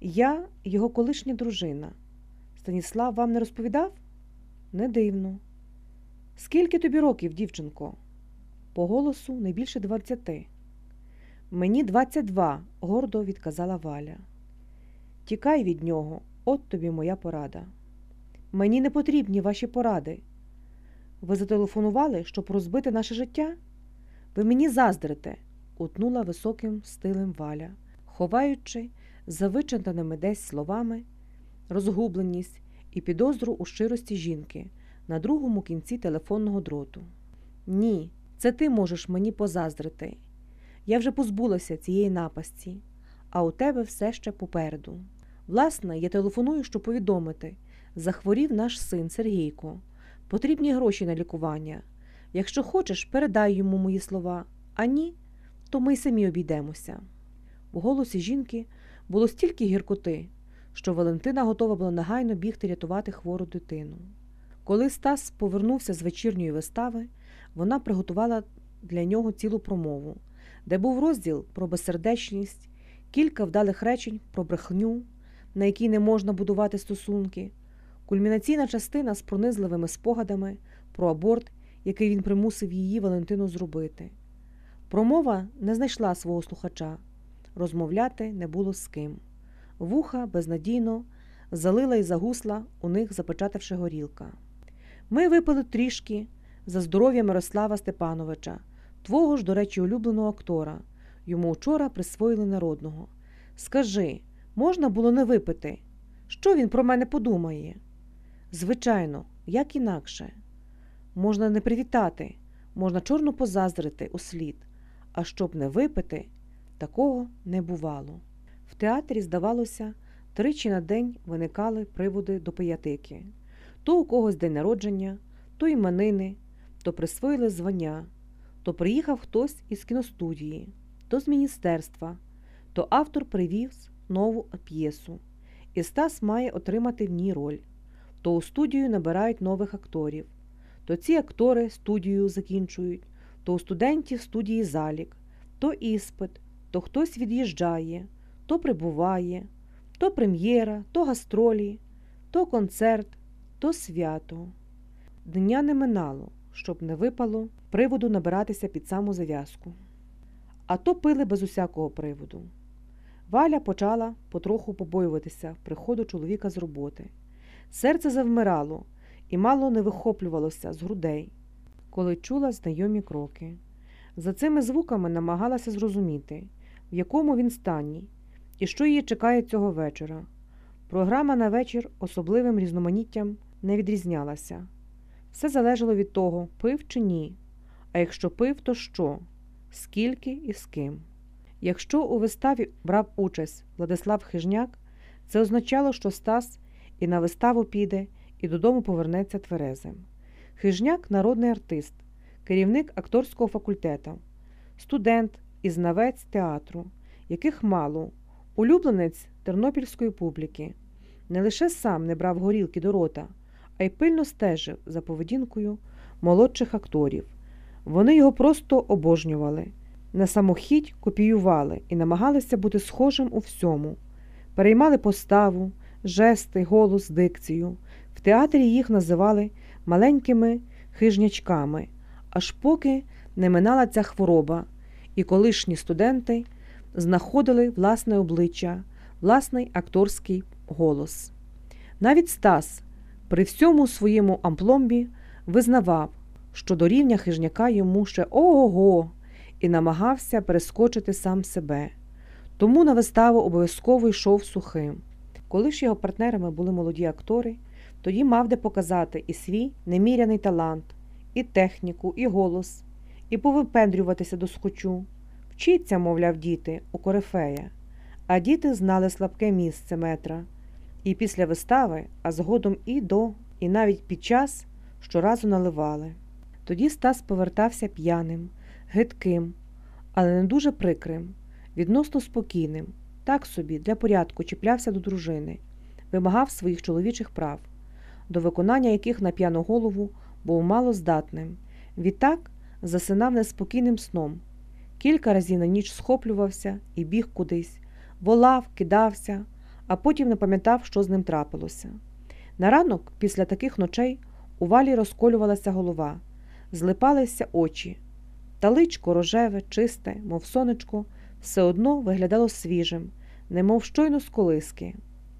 Я його колишня дружина. Станіслав вам не розповідав? Не дивно. Скільки тобі років, дівчинко? По голосу не більше двадцяти. Мені двадцять два, гордо відказала Валя. Тікай від нього, от тобі моя порада. Мені не потрібні ваші поради. Ви зателефонували, щоб розбити наше життя? Ви мені заздрите, утнула високим стилем Валя, ховаючи за вичитаними десь словами розгубленість і підозру у щирості жінки на другому кінці телефонного дроту. Ні, це ти можеш мені позаздрити. Я вже позбулася цієї напасті, а у тебе все ще попереду. Власне, я телефоную, щоб повідомити захворів наш син Сергійко. Потрібні гроші на лікування. Якщо хочеш, передай йому мої слова, а ні, то ми й самі обійдемося. У голосі жінки було стільки гіркоти, що Валентина готова була негайно бігти рятувати хвору дитину. Коли Стас повернувся з вечірньої вистави, вона приготувала для нього цілу промову, де був розділ про безсердечність, кілька вдалих речень про брехню, на якій не можна будувати стосунки, кульмінаційна частина з пронизливими спогадами про аборт, який він примусив її Валентину зробити. Промова не знайшла свого слухача, розмовляти не було з ким. Вуха безнадійно залила і загусла у них запечатавши горілка. Ми випили трішки за здоров'я Мирослава Степановича, твого ж, до речі, улюбленого актора. Йому вчора присвоїли народного. Скажи, можна було не випити? Що він про мене подумає? Звичайно, як інакше. Можна не привітати, можна чорно позаздрити у слід, а щоб не випити, такого не бувало. В театрі, здавалося, тричі на день виникали приводи до пиятики. То у когось день народження, то іменини, то присвоїли звання, то приїхав хтось із кіностудії, то з міністерства, то автор привіз нову п'єсу, і Стас має отримати в ній роль, то у студію набирають нових акторів, то ці актори студію закінчують, то у студентів студії залік, то іспит, то хтось від'їжджає, то прибуває, то прем'єра, то гастролі, то концерт, то свято. Дня не минало, щоб не випало приводу набиратися під саму зав'язку. А то пили без усякого приводу. Валя почала потроху побоюватися приходу чоловіка з роботи. Серце завмирало і мало не вихоплювалося з грудей, коли чула знайомі кроки. За цими звуками намагалася зрозуміти, в якому він стані і що її чекає цього вечора. Програма на вечір особливим різноманіттям не відрізнялася. Все залежало від того, пив чи ні. А якщо пив, то що, скільки і з ким. Якщо у виставі брав участь Владислав Хижняк, це означало, що Стас і на виставу піде, і додому повернеться тверезим. Хижняк народний артист, керівник акторського факультету, студент і знавець театру, яких мало, улюбленець тернопільської публіки. Не лише сам не брав горілки до рота, а й пильно стежив за поведінкою молодших акторів. Вони його просто обожнювали, на самохідь копіювали і намагалися бути схожим у всьому, переймали поставу, жести, голос, дикцію. В театрі їх називали маленькими хижнячками, аж поки не минала ця хвороба, і колишні студенти знаходили власне обличчя, власний акторський голос. Навіть Стас при всьому своєму ампломбі визнавав, що до рівня хижняка йому ще ого-го, і намагався перескочити сам себе. Тому на виставу обов'язково йшов сухим. Коли ж його партнерами були молоді актори, тоді мав де показати і свій неміряний талант, і техніку, і голос, і повипендрюватися до схочу. Вчіться, мовляв, діти, у корифея. А діти знали слабке місце метра. І після вистави, а згодом і до, і навіть під час щоразу наливали. Тоді Стас повертався п'яним, гидким, але не дуже прикрим, відносно спокійним, так собі для порядку чіплявся до дружини, вимагав своїх чоловічих прав, до виконання яких на п'яну голову був мало здатним. Відтак засинав неспокійним сном. Кілька разів на ніч схоплювався і біг кудись, волав, кидався, а потім не пам'ятав, що з ним трапилося. На ранок, після таких ночей, у валі розколювалася голова, злипалися очі, та личко рожеве, чисте, мов сонечко, все одно виглядало свіжим, немов щойно з колиски.